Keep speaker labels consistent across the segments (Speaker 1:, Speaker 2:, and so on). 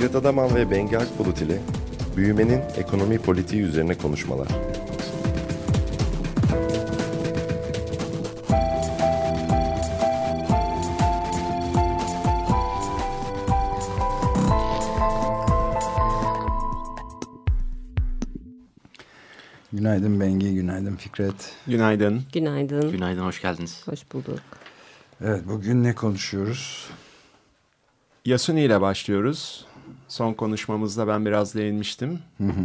Speaker 1: Fikret Adaman ve Bengi Akbulut ile büyümenin ekonomi politiği üzerine konuşmalar.
Speaker 2: Günaydın Bengi, günaydın Fikret.
Speaker 3: Günaydın.
Speaker 4: Günaydın.
Speaker 5: Günaydın, hoş geldiniz.
Speaker 4: Hoş bulduk.
Speaker 2: Evet, bugün ne konuşuyoruz?
Speaker 3: Yasuni ile başlıyoruz. Son konuşmamızda ben biraz değinmiştim.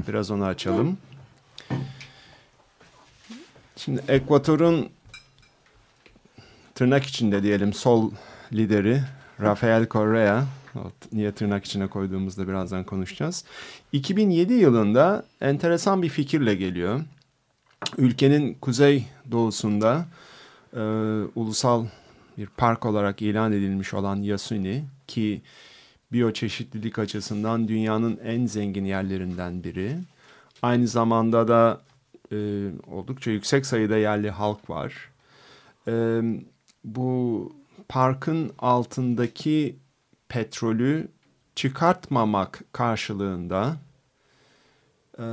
Speaker 3: Biraz onu açalım. Şimdi Ekvator'un tırnak içinde diyelim sol lideri Rafael Correa, niye tırnak içine koyduğumuzda birazdan konuşacağız. 2007 yılında enteresan bir fikirle geliyor. Ülkenin kuzey doğusunda e, ulusal bir park olarak ilan edilmiş olan Yasuni ki biyoçeşitlilik açısından dünyanın en zengin yerlerinden biri. Aynı zamanda da e, oldukça yüksek sayıda yerli halk var. E, bu parkın altındaki petrolü çıkartmamak karşılığında e,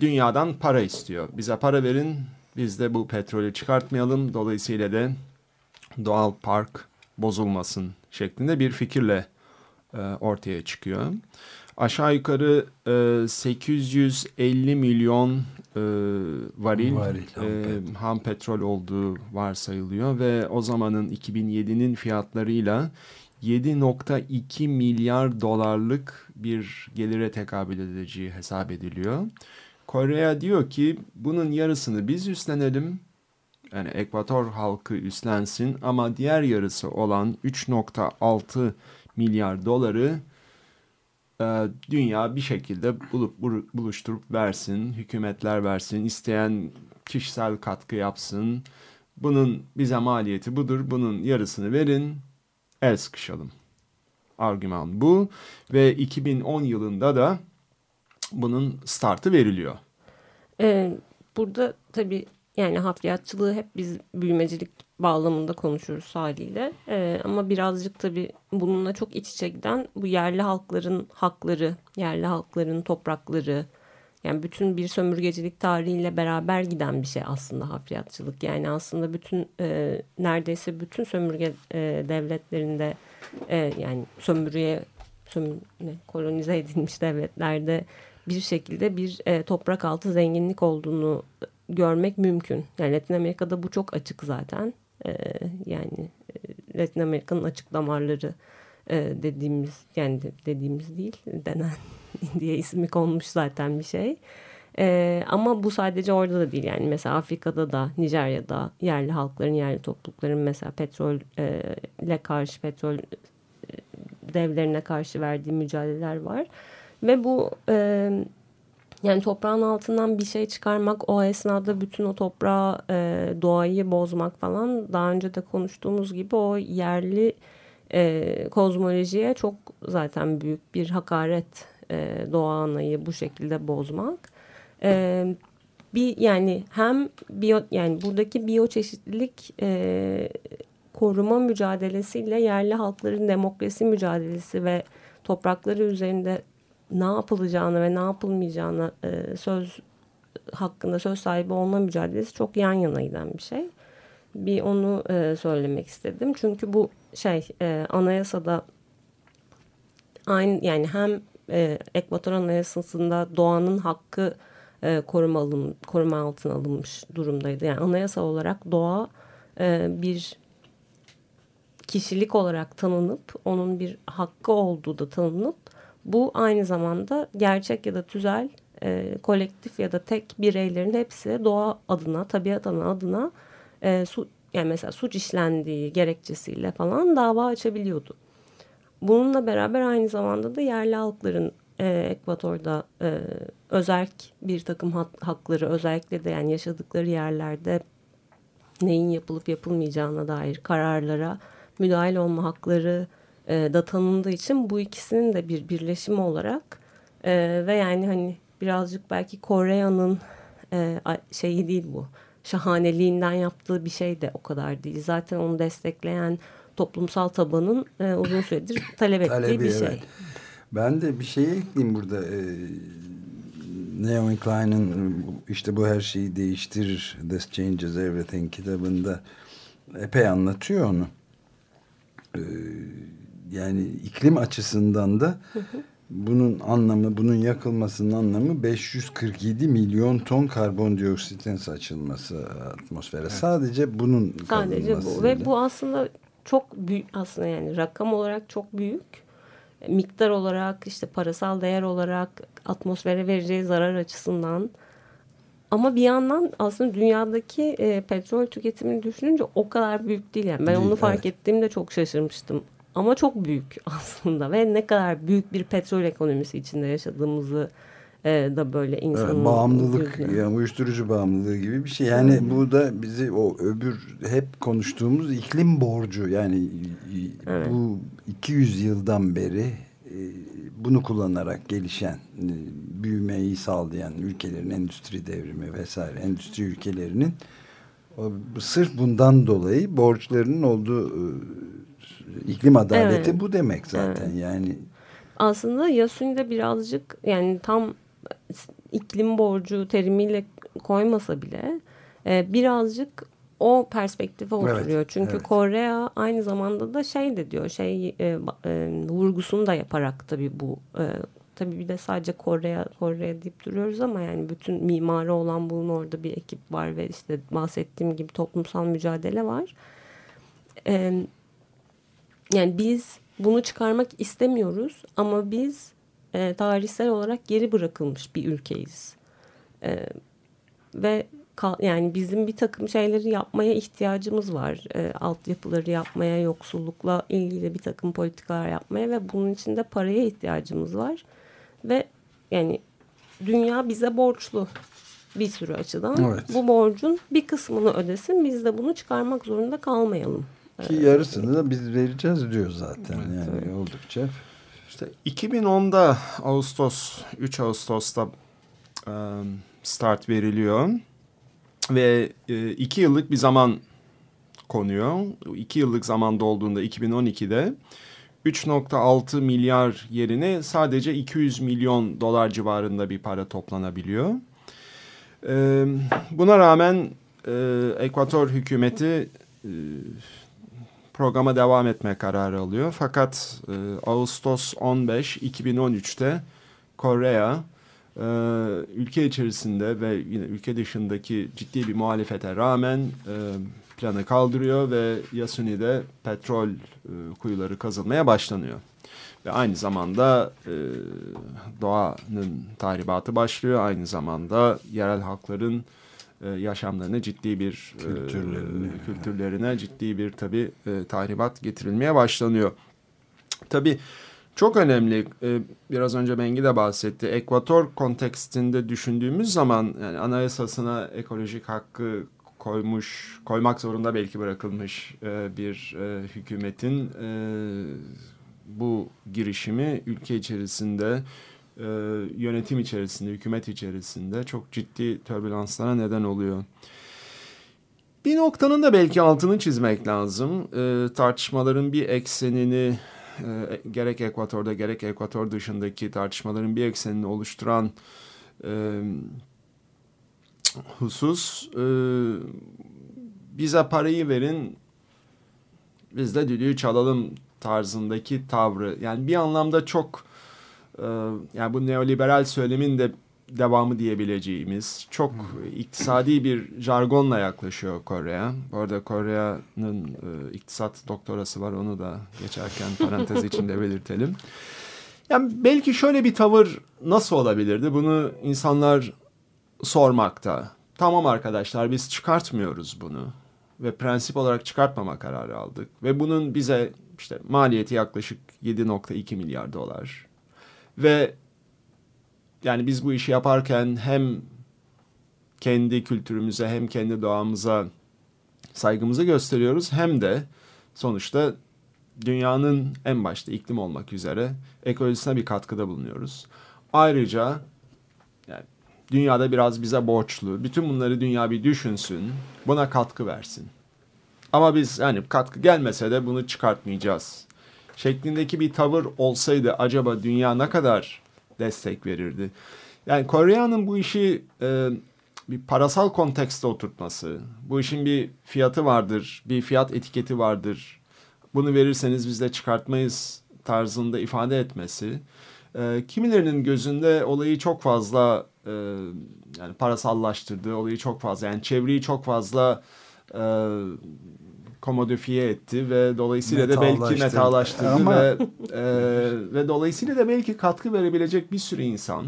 Speaker 3: dünyadan para istiyor. Bize para verin, biz de bu petrolü çıkartmayalım. Dolayısıyla da doğal park bozulmasın şeklinde bir fikirle ortaya çıkıyor. Aşağı yukarı e, 850 milyon e, varil,
Speaker 2: Varil, ham,
Speaker 3: e,
Speaker 2: petrol.
Speaker 3: ham petrol olduğu varsayılıyor ve o zamanın 2007'nin fiyatlarıyla 7.2 milyar dolarlık bir gelire tekabül edeceği hesap ediliyor. Korea diyor ki bunun yarısını biz üstlenelim, yani Ekvator halkı üstlensin ama diğer yarısı olan 3.6 milyar doları e, dünya bir şekilde bulup bulu- buluşturup versin, hükümetler versin, isteyen kişisel katkı yapsın. Bunun bize maliyeti budur, bunun yarısını verin, el sıkışalım. Argüman bu ve 2010 yılında da bunun startı veriliyor.
Speaker 4: Ee, burada tabii yani hafriyatçılığı hep biz büyümecilik bağlamında konuşuyoruz haliyle. Ee, ama birazcık tabii bununla çok iç içe giden bu yerli halkların hakları, yerli halkların toprakları, yani bütün bir sömürgecilik tarihiyle beraber giden bir şey aslında hafriyatçılık. Yani aslında bütün e, neredeyse bütün sömürge e, devletlerinde e, yani sömürüye sömür, ne, kolonize edilmiş devletlerde bir şekilde bir e, toprak altı zenginlik olduğunu görmek mümkün. Yani Latin Amerika'da bu çok açık zaten. E, yani e, Latin Amerika'nın açık damarları e, dediğimiz yani de- dediğimiz değil denen diye ismi konmuş zaten bir şey. E, ama bu sadece orada da değil yani mesela Afrika'da da Nijerya'da yerli halkların yerli toplulukların mesela petrol e, ile karşı petrol e, devlerine karşı verdiği mücadeleler var. Ve bu yani toprağın altından bir şey çıkarmak o esnada bütün o toprağı e, doğayı bozmak falan daha önce de konuştuğumuz gibi o yerli e, kozmolojiye çok zaten büyük bir hakaret e, doğa anayı bu şekilde bozmak. E, bir yani hem biyo yani buradaki biyoçeşitlilik e, koruma mücadelesiyle yerli halkların demokrasi mücadelesi ve toprakları üzerinde ne yapılacağını ve ne yapılmayacağını e, söz hakkında söz sahibi olma mücadelesi çok yan yana giden bir şey. Bir onu e, söylemek istedim. Çünkü bu şey e, anayasada aynı yani hem e, Ekvator Anayasası'nda doğanın hakkı e, koruma, alın, koruma altına alınmış durumdaydı. Yani anayasa olarak doğa e, bir kişilik olarak tanınıp onun bir hakkı olduğu da tanınıp bu aynı zamanda gerçek ya da tüzel e, kolektif ya da tek bireylerin hepsi doğa adına, tabiat adına, adına e, su, yani mesela suç işlendiği gerekçesiyle falan dava açabiliyordu. Bununla beraber aynı zamanda da yerli halkların e, Ekvator'da e, özerk bir takım hak- hakları özellikle de yani yaşadıkları yerlerde neyin yapılıp yapılmayacağına dair kararlara müdahil olma hakları e, da tanındığı için bu ikisinin de bir birleşimi olarak e, ve yani hani birazcık belki Kore'nin e, şeyi değil bu şahaneliğinden yaptığı bir şey de o kadar değil. Zaten onu destekleyen toplumsal tabanın e, uzun süredir talep ettiği
Speaker 2: Talebi,
Speaker 4: bir şey.
Speaker 2: evet. Ben de bir şey ekleyeyim burada. Ee, Naomi Klein'in işte bu her şeyi değiştirir. This Changes Everything kitabında epey anlatıyor onu. Ee, yani iklim açısından da bunun anlamı, bunun yakılmasının anlamı 547 milyon ton karbondioksitin saçılması atmosfere. Evet. Sadece bunun
Speaker 4: Sadece bu ve bu aslında çok büyük aslında yani rakam olarak çok büyük. Miktar olarak işte parasal değer olarak atmosfere vereceği zarar açısından ama bir yandan aslında dünyadaki e, petrol tüketimini düşününce o kadar büyük değil yani. Ben değil, onu fark evet. ettiğimde çok şaşırmıştım. Ama çok büyük aslında ve ne kadar büyük bir petrol ekonomisi içinde yaşadığımızı e, da böyle insanın
Speaker 2: evet, bağımlılık yani uyuşturucu bağımlılığı gibi bir şey. Yani hmm. bu da bizi o öbür hep konuştuğumuz iklim borcu yani evet. bu 200 yıldan beri e, bunu kullanarak gelişen e, büyümeyi sağlayan ülkelerin endüstri devrimi vesaire endüstri ülkelerinin sırf bundan dolayı borçlarının olduğu e, iklim adaleti evet. bu demek zaten evet. yani.
Speaker 4: Aslında Yasuni birazcık yani tam iklim borcu terimiyle koymasa bile e, birazcık o perspektife oturuyor. Evet, Çünkü evet. Kore aynı zamanda da şey de diyor şey e, e, vurgusunu da yaparak tabii bu e, tabii bir de sadece Kore Kore deyip duruyoruz ama yani bütün mimarı olan bunun orada bir ekip var ve işte bahsettiğim gibi toplumsal mücadele var. E, yani biz bunu çıkarmak istemiyoruz ama biz e, tarihsel olarak geri bırakılmış bir ülkeyiz. E, ve yani bizim bir takım şeyleri yapmaya ihtiyacımız var. E, altyapıları yapmaya, yoksullukla ilgili bir takım politikalar yapmaya ve bunun için de paraya ihtiyacımız var. Ve yani dünya bize borçlu bir sürü açıdan. Evet. Bu borcun bir kısmını ödesin. Biz de bunu çıkarmak zorunda kalmayalım.
Speaker 2: Ki yarısını da biz vereceğiz diyor zaten. Evet, yani evet. oldukça.
Speaker 3: İşte 2010'da Ağustos, 3 Ağustos'ta start veriliyor. Ve iki yıllık bir zaman konuyor. İki yıllık zaman dolduğunda 2012'de 3.6 milyar yerine sadece 200 milyon dolar civarında bir para toplanabiliyor. Buna rağmen Ekvator hükümeti programa devam etme kararı alıyor. Fakat e, Ağustos 15 2013'te Kore e, ülke içerisinde ve yine ülke dışındaki ciddi bir muhalefete rağmen e, planı kaldırıyor ve Yasuni'de petrol e, kuyuları kazılmaya başlanıyor. Ve aynı zamanda e, doğanın tahribatı başlıyor. Aynı zamanda yerel halkların e, yaşamlarına ciddi bir kültürlerine, e, kültürlerine ciddi bir tabi e, tahribat getirilmeye başlanıyor. Tabi çok önemli e, biraz önce Bengi de bahsetti. Ekvator kontekstinde düşündüğümüz zaman yani anayasasına ekolojik hakkı koymuş, koymak zorunda belki bırakılmış e, bir e, hükümetin e, bu girişimi ülke içerisinde e, yönetim içerisinde, hükümet içerisinde çok ciddi türbülanslara neden oluyor. Bir noktanın da belki altını çizmek lazım. E, tartışmaların bir eksenini e, gerek Ekvator'da gerek Ekvator dışındaki tartışmaların bir eksenini oluşturan e, husus e, bize parayı verin biz de düdüğü çalalım tarzındaki tavrı. Yani bir anlamda çok yani bu neoliberal söylemin de devamı diyebileceğimiz çok iktisadi bir jargonla yaklaşıyor Kore'ye. Bu arada Kore'nin e, iktisat doktorası var onu da geçerken parantez içinde belirtelim. Yani belki şöyle bir tavır nasıl olabilirdi? Bunu insanlar sormakta. Tamam arkadaşlar biz çıkartmıyoruz bunu ve prensip olarak çıkartmama kararı aldık ve bunun bize işte maliyeti yaklaşık 7.2 milyar dolar ve yani biz bu işi yaparken hem kendi kültürümüze hem kendi doğamıza saygımızı gösteriyoruz hem de sonuçta dünyanın en başta iklim olmak üzere ekolojisine bir katkıda bulunuyoruz. Ayrıca yani dünyada biraz bize borçlu. Bütün bunları dünya bir düşünsün, buna katkı versin. Ama biz yani katkı gelmese de bunu çıkartmayacağız şeklindeki bir tavır olsaydı acaba dünya ne kadar destek verirdi? Yani Kore'nin bu işi e, bir parasal kontekste oturtması, bu işin bir fiyatı vardır, bir fiyat etiketi vardır. Bunu verirseniz biz de çıkartmayız tarzında ifade etmesi. E, kimilerinin gözünde olayı çok fazla e, yani parasallaştırdı, olayı çok fazla yani çevreyi çok fazla e, komodifiye etti ve dolayısıyla da belki metalaştırdı Ama... ve e, ve dolayısıyla da belki katkı verebilecek bir sürü insan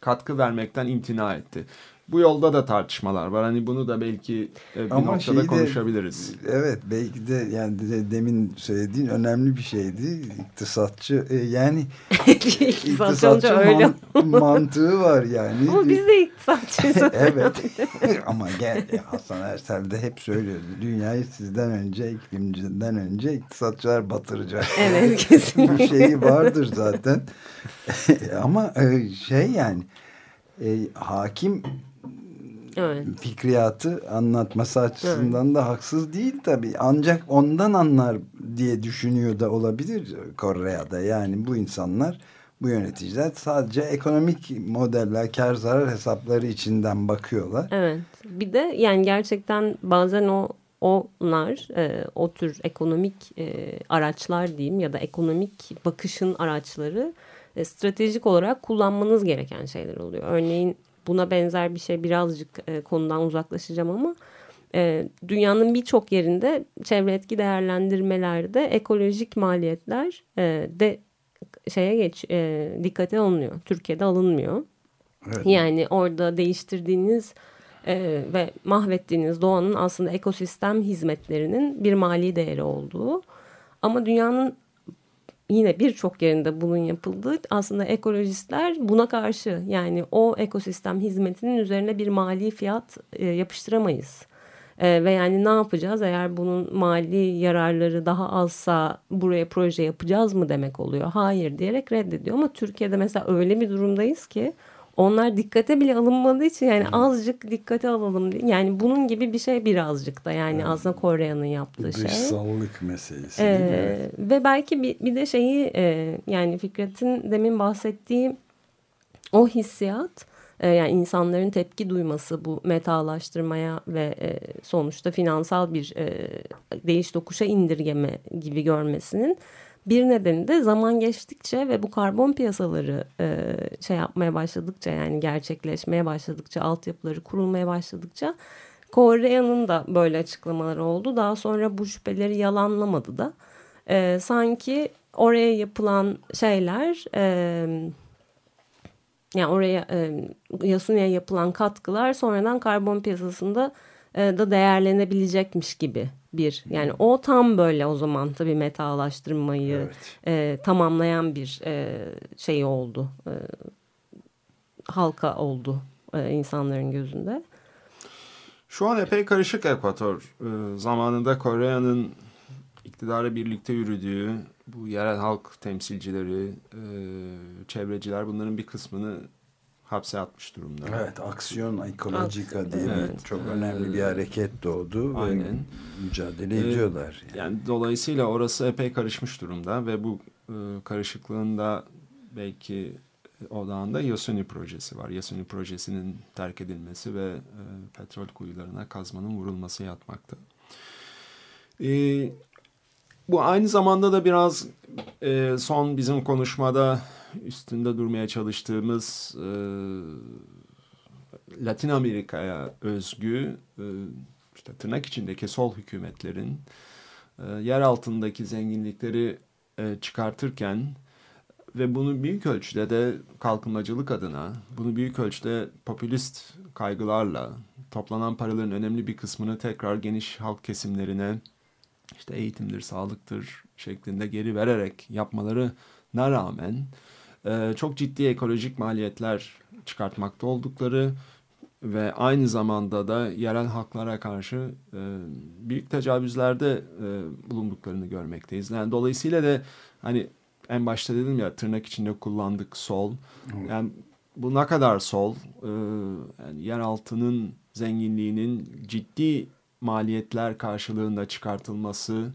Speaker 3: katkı vermekten imtina etti bu yolda da tartışmalar var. Hani bunu da belki e, bir Ama noktada de, konuşabiliriz.
Speaker 2: Evet belki de yani de, demin söylediğin önemli bir şeydi. İktisatçı e, yani iktisatçı öyle. Man, mantığı var yani.
Speaker 4: Ama biz de iktisatçıyız.
Speaker 2: evet ama gel Hasan Ersel de hep söylüyordu. Dünyayı sizden önce iklimciden önce iktisatçılar batıracak.
Speaker 4: Evet kesinlikle.
Speaker 2: Bir şeyi vardır zaten. ama e, şey yani e, hakim evet. fikriyatı anlatması açısından evet. da haksız değil tabii. Ancak ondan anlar diye düşünüyor da olabilir Kore'de. Yani bu insanlar bu yöneticiler sadece ekonomik modeller, kar zarar hesapları içinden bakıyorlar.
Speaker 4: Evet. Bir de yani gerçekten bazen o onlar e, o tür ekonomik e, araçlar diyeyim ya da ekonomik bakışın araçları e, stratejik olarak kullanmanız gereken şeyler oluyor. Örneğin buna benzer bir şey birazcık e, konudan uzaklaşacağım ama e, dünyanın birçok yerinde çevre etki değerlendirmelerde ekolojik maliyetler e, de şeye geç e, dikkate alınıyor. Türkiye'de alınmıyor. Evet. Yani orada değiştirdiğiniz e, ve mahvettiğiniz doğanın aslında ekosistem hizmetlerinin bir mali değeri olduğu. Ama dünyanın yine birçok yerinde bunun yapıldığı aslında ekolojistler buna karşı yani o ekosistem hizmetinin üzerine bir mali fiyat e, yapıştıramayız. E, ve yani ne yapacağız eğer bunun mali yararları daha azsa buraya proje yapacağız mı demek oluyor. Hayır diyerek reddediyor ama Türkiye'de mesela öyle bir durumdayız ki onlar dikkate bile alınmadığı için yani azıcık dikkate alalım diye. Yani bunun gibi bir şey birazcık da yani hmm. aslında Kore'nin yaptığı Dışsallık şey.
Speaker 2: Dışsallık meselesi
Speaker 4: ee? Evet. Ve belki bir, bir de şeyi e, yani Fikret'in demin bahsettiği o hissiyat e, yani insanların tepki duyması bu metalaştırmaya ve e, sonuçta finansal bir e, değiş dokuşa indirgeme gibi görmesinin bir nedeni de zaman geçtikçe ve bu karbon piyasaları e, şey yapmaya başladıkça yani gerçekleşmeye başladıkça altyapıları kurulmaya başladıkça Kore'nin da böyle açıklamaları oldu. Daha sonra bu şüpheleri yalanlamadı da. E, sanki oraya yapılan şeyler e, yani oraya e, Yasune'ye yapılan katkılar sonradan karbon piyasasında e, da değerlenebilecekmiş gibi bir yani o tam böyle o zaman tabii metalaştırmayı evet. e, tamamlayan bir e, şey oldu e, halka oldu e, insanların gözünde.
Speaker 3: Şu an epey karışık Ekvator. E, zamanında Kore'nin iktidara birlikte yürüdüğü bu yerel halk temsilcileri, e, çevreciler bunların bir kısmını hapse atmış durumda.
Speaker 2: Evet, Aksiyon Ekolojika diye evet. çok önemli bir hareket doğdu Aynen. ve mücadele ee, ediyorlar.
Speaker 3: Yani. yani dolayısıyla orası epey karışmış durumda ve bu e, karışıklığın da belki odağında Yasuni projesi var. Yasuni projesinin terk edilmesi ve e, petrol kuyularına kazmanın vurulması yatmakta. E, bu aynı zamanda da biraz e, son bizim konuşmada üstünde durmaya çalıştığımız e, Latin Amerika'ya özgü e, işte tırnak içindeki sol hükümetlerin e, yer altındaki zenginlikleri e, çıkartırken ve bunu büyük ölçüde de kalkınmacılık adına, bunu büyük ölçüde popülist kaygılarla toplanan paraların önemli bir kısmını tekrar geniş halk kesimlerine işte eğitimdir, sağlıktır şeklinde geri vererek yapmalarına rağmen e, çok ciddi ekolojik maliyetler çıkartmakta oldukları ve aynı zamanda da yerel haklara karşı e, büyük tecavüzlerde e, bulunduklarını görmekteyiz. Yani dolayısıyla da hani en başta dedim ya tırnak içinde kullandık sol. Yani bu ne kadar sol? E, yani yeraltının zenginliğinin ciddi maliyetler karşılığında çıkartılması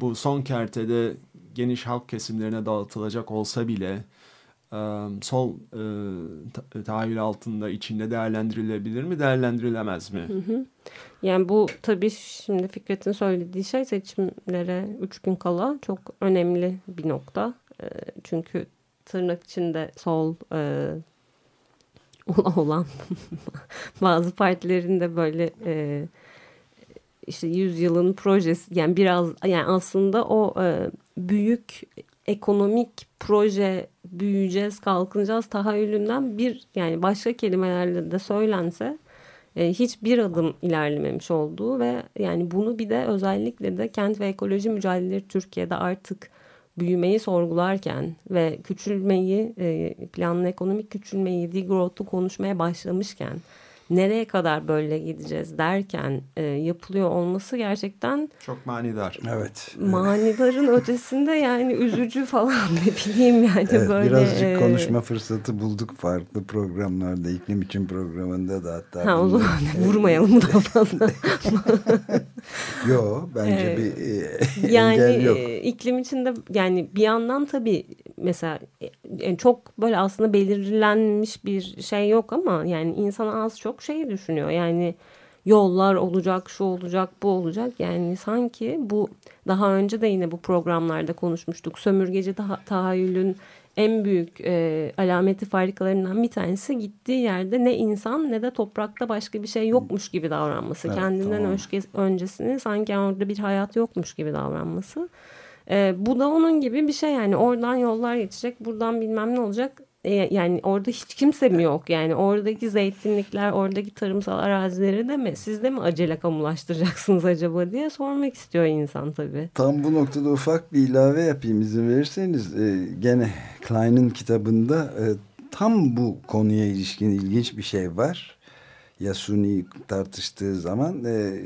Speaker 3: bu son kertede geniş halk kesimlerine dağıtılacak olsa bile sol e, ta- tahayyül altında içinde değerlendirilebilir mi, değerlendirilemez mi?
Speaker 4: Yani bu tabii şimdi Fikret'in söylediği şey seçimlere üç gün kala çok önemli bir nokta. E, çünkü tırnak içinde sol e, olan bazı partilerin de böyle e, işte yüzyılın projesi yani biraz yani aslında o e, büyük ekonomik proje büyüyeceğiz kalkınacağız tahayyülünden bir yani başka kelimelerle de söylense e, hiçbir adım ilerlememiş olduğu ve yani bunu bir de özellikle de kent ve ekoloji mücadeleleri Türkiye'de artık büyümeyi sorgularken ve küçülmeyi e, planlı ekonomik küçülmeyi degrowth'u konuşmaya başlamışken nereye kadar böyle gideceğiz derken e, yapılıyor olması gerçekten
Speaker 3: Çok manidar.
Speaker 2: Evet.
Speaker 4: manidarın ötesinde yani üzücü falan ne bileyim yani
Speaker 2: Evet,
Speaker 4: böyle.
Speaker 2: birazcık
Speaker 4: e,
Speaker 2: konuşma fırsatı bulduk farklı programlarda. iklim için programında da hatta.
Speaker 4: Ha, o
Speaker 2: bunları-
Speaker 4: zaman vurmayalım daha fazla.
Speaker 2: Yo bence
Speaker 4: Evet.
Speaker 2: bir e,
Speaker 4: yani
Speaker 2: engel yok.
Speaker 4: e, iklim içinde yani bir yandan tabii mesela e, çok böyle aslında belirlenmiş bir şey yok ama yani insan az çok şeyi düşünüyor. Yani yollar olacak, şu olacak, bu olacak. Yani sanki bu daha önce de yine bu programlarda konuşmuştuk. Sömürgeci daha, tahayyülün en büyük e, alameti farikalarından bir tanesi gittiği yerde ne insan ne de toprakta başka bir şey yokmuş gibi davranması.
Speaker 2: Evet,
Speaker 4: Kendinden
Speaker 2: tamam.
Speaker 4: önce, öncesini sanki orada bir hayat yokmuş gibi davranması. E, bu da onun gibi bir şey yani oradan yollar geçecek buradan bilmem ne olacak. E, yani orada hiç kimse mi yok yani oradaki zeytinlikler oradaki tarımsal arazileri de mi siz de mi acele kamulaştıracaksınız acaba diye sormak istiyor insan tabii.
Speaker 2: Tam bu noktada ufak bir ilave yapayım izin verirseniz. E, gene Klein'in kitabında e, tam bu konuya ilişkin ilginç bir şey var. Yasuni tartıştığı zaman e,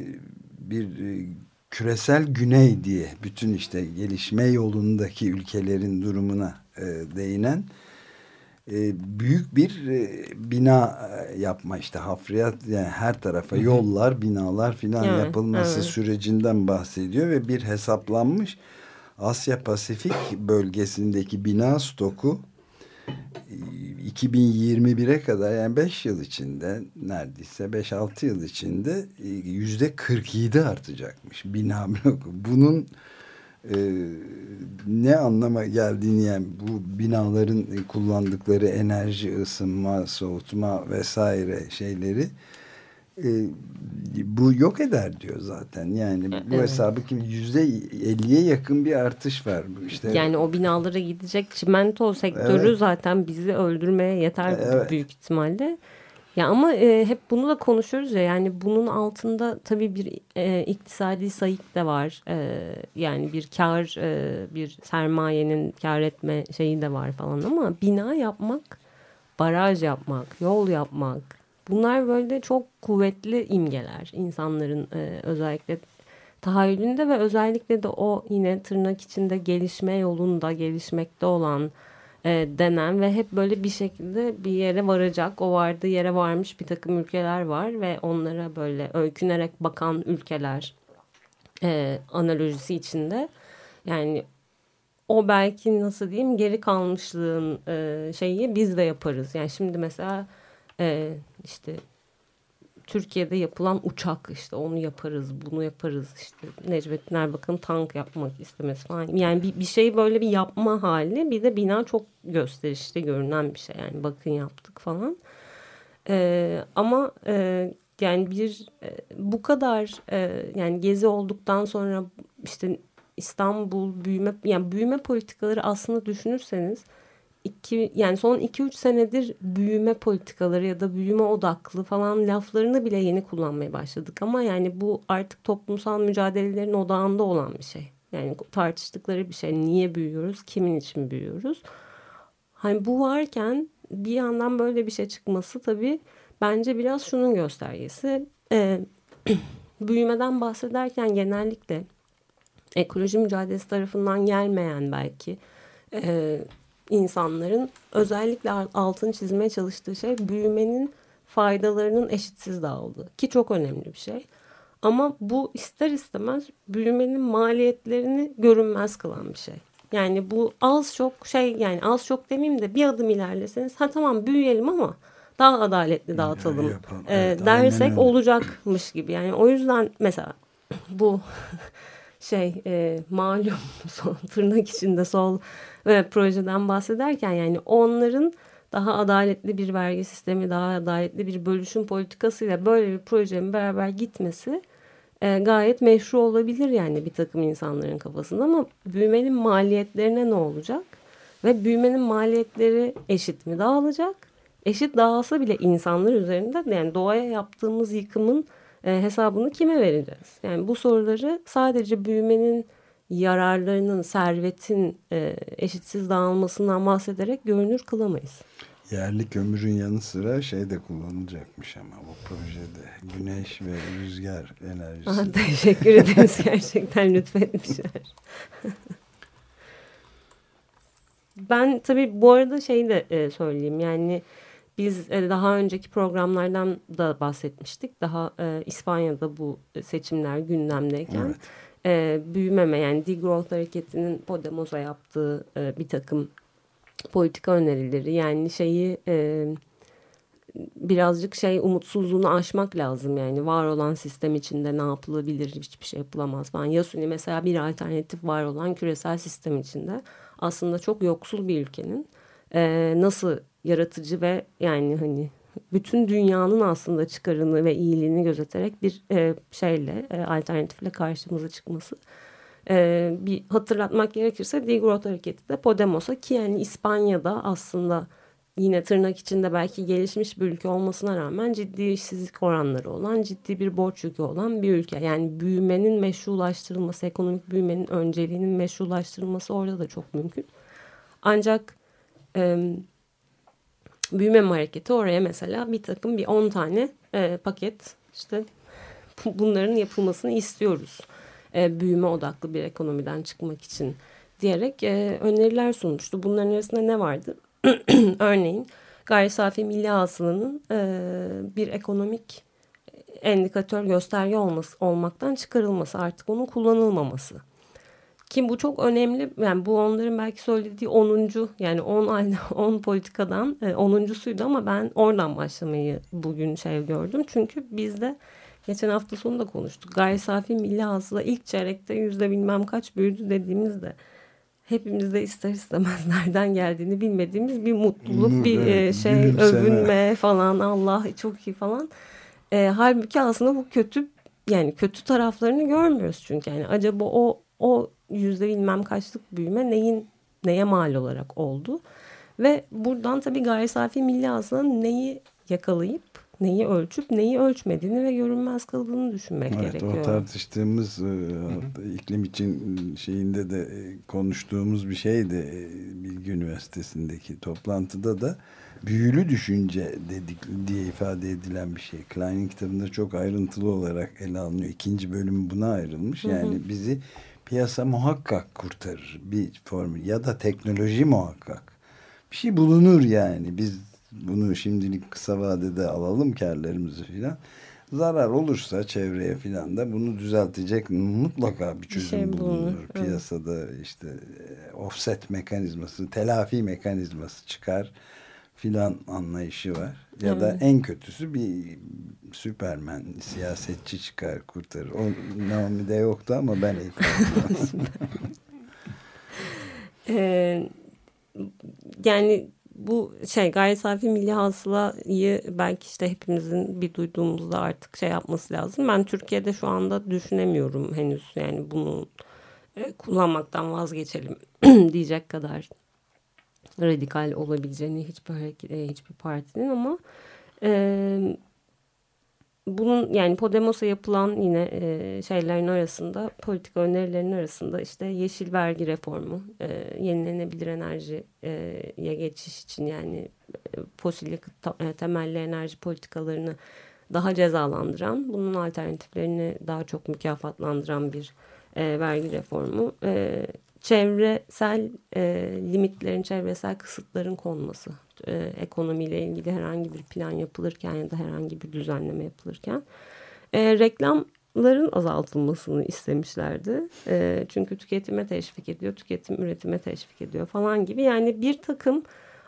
Speaker 2: bir e, küresel güney diye bütün işte gelişme yolundaki ülkelerin durumuna e, değinen e, büyük bir e, bina e, yapma işte hafriyat yani her tarafa yollar binalar filan
Speaker 4: Evet,
Speaker 2: yapılması
Speaker 4: evet.
Speaker 2: sürecinden bahsediyor ve bir hesaplanmış Asya Pasifik bölgesindeki bina stoku e, 2021'e kadar yani 5 yıl içinde neredeyse 5-6 yıl içinde yüzde 47 artacakmış bina bloku. Bunun e, ne anlama geldiğini yani bu binaların kullandıkları enerji, ısınma, soğutma vesaire şeyleri e, bu yok eder diyor zaten. Yani bu
Speaker 4: Evet.
Speaker 2: hesabı kim yüzde 50'ye yakın bir artış var. Bu işte
Speaker 4: Yani o binalara gidecek çimento sektörü
Speaker 2: Evet.
Speaker 4: zaten bizi öldürmeye yeter
Speaker 2: Evet.
Speaker 4: büyük ihtimalle. Ya ama e, hep bunu da konuşuyoruz ya yani bunun altında tabii bir e, iktisadi sayık da var. E, yani bir kar, e, bir sermayenin kar etme şeyi de var falan ama bina yapmak, baraj yapmak, yol yapmak bunlar böyle çok kuvvetli imgeler insanların e, özellikle tahayyülünde ve özellikle de o yine tırnak içinde gelişme yolunda gelişmekte olan e, denen ve hep böyle bir şekilde bir yere varacak o vardığı yere varmış bir takım ülkeler var ve onlara böyle öykünerek bakan ülkeler e, analojisi içinde. Yani o belki nasıl diyeyim geri kalmışlığın e, şeyi biz de yaparız. Yani şimdi mesela e, işte Türkiye'de yapılan uçak işte onu yaparız bunu yaparız işte Necmettin Erbakan'ın tank yapmak istemesi falan. Yani bir, bir şey böyle bir yapma hali bir de bina çok gösterişli görünen bir şey. Yani bakın yaptık falan. Ee, ama e, yani bir e, bu kadar e, yani gezi olduktan sonra işte İstanbul büyüme yani büyüme politikaları aslında düşünürseniz iki, yani son 2-3 senedir büyüme politikaları ya da büyüme odaklı falan laflarını bile yeni kullanmaya başladık. Ama yani bu artık toplumsal mücadelelerin odağında olan bir şey. Yani tartıştıkları bir şey. Niye büyüyoruz? Kimin için büyüyoruz? Hani bu varken bir yandan böyle bir şey çıkması tabii bence biraz şunun göstergesi. Ee, büyümeden bahsederken genellikle ekoloji mücadelesi tarafından gelmeyen belki e, insanların özellikle altını çizmeye çalıştığı şey büyümenin faydalarının eşitsiz dağıldığı ki çok önemli bir şey. Ama bu ister istemez büyümenin maliyetlerini görünmez kılan bir şey. Yani bu az çok şey yani az çok demeyeyim de bir adım ilerleseniz ha tamam büyüyelim ama daha adaletli dağıtalım
Speaker 2: yapalım.
Speaker 4: e,
Speaker 2: Evet, aynen
Speaker 4: dersek olacakmış gibi. Yani o yüzden mesela bu şey e, malum sol, tırnak içinde sol e, projeden bahsederken yani onların daha adaletli bir vergi sistemi, daha adaletli bir bölüşüm politikasıyla böyle bir projenin beraber gitmesi e, gayet meşru olabilir yani bir takım insanların kafasında ama büyümenin maliyetlerine ne olacak? Ve büyümenin maliyetleri eşit mi dağılacak? Eşit dağılsa bile insanlar üzerinde yani doğaya yaptığımız yıkımın e, hesabını kime vereceğiz? Yani bu soruları sadece büyümenin yararlarının, servetin e, eşitsiz dağılmasından bahsederek görünür kılamayız.
Speaker 2: Yerli kömürün yanı sıra şey de kullanılacakmış ama bu projede güneş ve rüzgar enerjisi.
Speaker 4: Aha, teşekkür ederiz gerçekten lütfetmişler. ben tabii bu arada şey de e, söyleyeyim yani biz e, daha önceki programlardan da bahsetmiştik. Daha e, İspanya'da bu seçimler gündemdeyken
Speaker 2: Evet.
Speaker 4: e, büyümeme yani degrowth hareketinin Podemos'a yaptığı e, bir takım politika önerileri yani şeyi e, birazcık şey umutsuzluğunu aşmak lazım yani var olan sistem içinde ne yapılabilir hiçbir şey yapılamaz falan. Yasuni mesela bir alternatif var olan küresel sistem içinde aslında çok yoksul bir ülkenin e, nasıl yaratıcı ve yani hani bütün dünyanın aslında çıkarını ve iyiliğini gözeterek bir e, şeyle e, alternatifle karşımıza çıkması. E, bir hatırlatmak gerekirse Degrowth hareketi de Podemos'a ki yani İspanya'da aslında yine tırnak içinde belki gelişmiş bir ülke olmasına rağmen ciddi işsizlik oranları olan, ciddi bir borç yükü olan bir ülke. Yani büyümenin meşrulaştırılması, ekonomik büyümenin önceliğinin meşrulaştırılması orada da çok mümkün. Ancak e, büyüme hareketi oraya mesela bir takım bir 10 tane e, paket işte bunların yapılmasını istiyoruz. E, büyüme odaklı bir ekonomiden çıkmak için diyerek e, öneriler sunmuştu. Bunların arasında ne vardı? Örneğin gayri safi milli hasılanın e, bir ekonomik endikatör gösterge olması olmaktan çıkarılması artık onun kullanılmaması. Ki bu çok önemli. Yani bu onların belki söylediği 10. yani 10 aynı 10 politikadan 10.suydu ama ben oradan başlamayı bugün şey gördüm. Çünkü bizde geçen hafta sonu da konuştuk. Gayri safi milli hasıla ilk çeyrekte yüzde bilmem kaç büyüdü dediğimizde hepimizde ister istemez nereden geldiğini bilmediğimiz bir mutluluk, bir
Speaker 2: evet,
Speaker 4: şey
Speaker 2: gülümseme.
Speaker 4: övünme falan Allah çok iyi falan. E, halbuki aslında bu kötü yani kötü taraflarını görmüyoruz çünkü yani acaba o o yüzde bilmem kaçlık büyüme neyin neye mal olarak oldu ve buradan tabii gayri safi milli hasılanın neyi yakalayıp neyi ölçüp neyi ölçmediğini ve görünmez kıldığını düşünmek
Speaker 2: Evet,
Speaker 4: gerekiyor.
Speaker 2: o tartıştığımız e, iklim için şeyinde de e, konuştuğumuz bir şeydi e, Bilgi Üniversitesi'ndeki toplantıda da büyülü düşünce dedik diye ifade edilen bir şey. Klein'in kitabında çok ayrıntılı olarak ele alınıyor. İkinci bölüm buna ayrılmış. Yani bizi piyasa muhakkak kurtarır bir formül ya da teknoloji muhakkak. Bir şey bulunur yani. Biz bunu şimdilik kısa vadede alalım karlarımızı filan. Zarar olursa çevreye filan da bunu düzeltecek mutlaka bir çözüm
Speaker 4: şey bulunur,
Speaker 2: bulunur.
Speaker 4: evet.
Speaker 2: Piyasada işte e, offset mekanizması, telafi mekanizması çıkar filan anlayışı var. Ya da
Speaker 4: Evet.
Speaker 2: en kötüsü bir Süpermen siyasetçi çıkar kurtarır. O Naomi'de yoktu ama ben.
Speaker 4: Ee, yani bu şey gayri safi milli hasılayı belki işte hepimizin bir duyduğumuzda artık şey yapması lazım. Ben Türkiye'de şu anda düşünemiyorum henüz yani bunu kullanmaktan vazgeçelim diyecek kadar radikal olabileceğini hiçbir e, hiçbir partinin ama e, bunun yani Podemos'a yapılan yine e, şeylerin arasında politika önerilerinin arasında işte yeşil vergi reformu, e, yenilenebilir enerjiye geçiş için yani e, fosil yakıt e, temelli enerji politikalarını daha cezalandıran, bunun alternatiflerini daha çok mükafatlandıran bir e, vergi reformu. E, çevresel e, limitlerin, çevresel kısıtların konması. E, ekonomiyle ilgili herhangi bir plan yapılırken ya da herhangi bir düzenleme yapılırken. E, reklam ların azaltılmasını istemişlerdi. E, çünkü tüketime teşvik ediyor, tüketim üretime teşvik ediyor falan gibi. Yani bir takım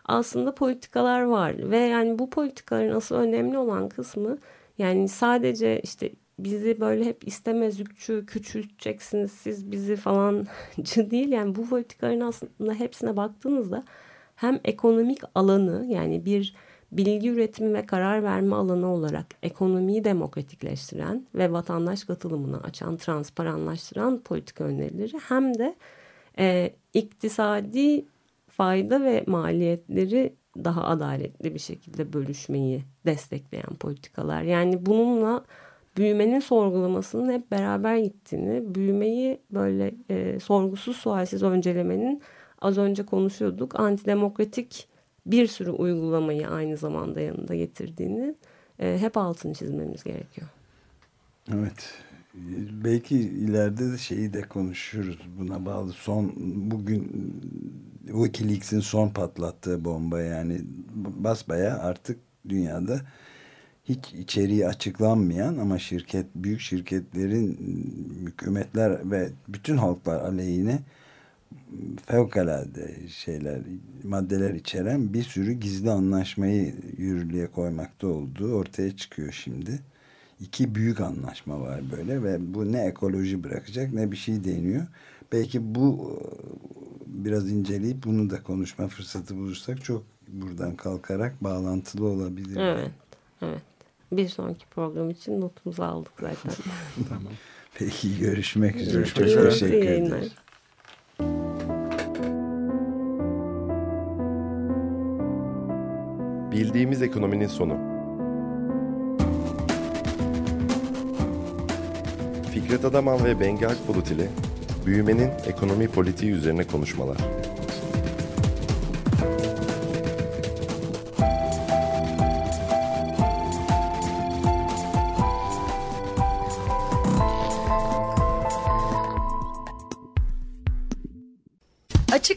Speaker 4: aslında politikalar var ve yani bu politikaların asıl önemli olan kısmı yani sadece işte bizi böyle hep istemezlikçü küçülteceksiniz siz bizi falancı değil. Yani bu politikaların aslında hepsine baktığınızda hem ekonomik alanı yani bir bilgi üretimi ve karar verme alanı olarak ekonomiyi demokratikleştiren ve vatandaş katılımını açan, transparanlaştıran politika önerileri hem de e, iktisadi fayda ve maliyetleri daha adaletli bir şekilde bölüşmeyi destekleyen politikalar. Yani bununla büyümenin sorgulamasının hep beraber gittiğini, büyümeyi böyle e, sorgusuz sualsiz öncelemenin az önce konuşuyorduk antidemokratik bir sürü uygulamayı aynı zamanda yanında getirdiğini e, hep altını çizmemiz gerekiyor.
Speaker 2: Evet. Belki ileride de şeyi de konuşuruz. Buna bağlı son bugün Wikileaks'in son patlattığı bomba yani basbaya artık dünyada hiç içeriği açıklanmayan ama şirket büyük şirketlerin hükümetler ve bütün halklar aleyhine fevkalade şeyler maddeler içeren bir sürü gizli anlaşmayı yürürlüğe koymakta olduğu ortaya çıkıyor şimdi. İki büyük anlaşma var böyle ve bu ne ekoloji bırakacak ne bir şey deniyor. Belki bu biraz inceleyip bunu da konuşma fırsatı bulursak çok buradan kalkarak bağlantılı olabilir.
Speaker 4: Evet, evet. Bir sonraki program için notumuzu aldık zaten.
Speaker 3: tamam.
Speaker 2: Peki görüşmek üzere.
Speaker 3: Görüşmek üzere.
Speaker 2: Teşekkür ederiz.
Speaker 1: Bildiğimiz ekonominin sonu. Fikret Adaman ve Bengi Akbulut ile büyümenin ekonomi politiği üzerine konuşmalar.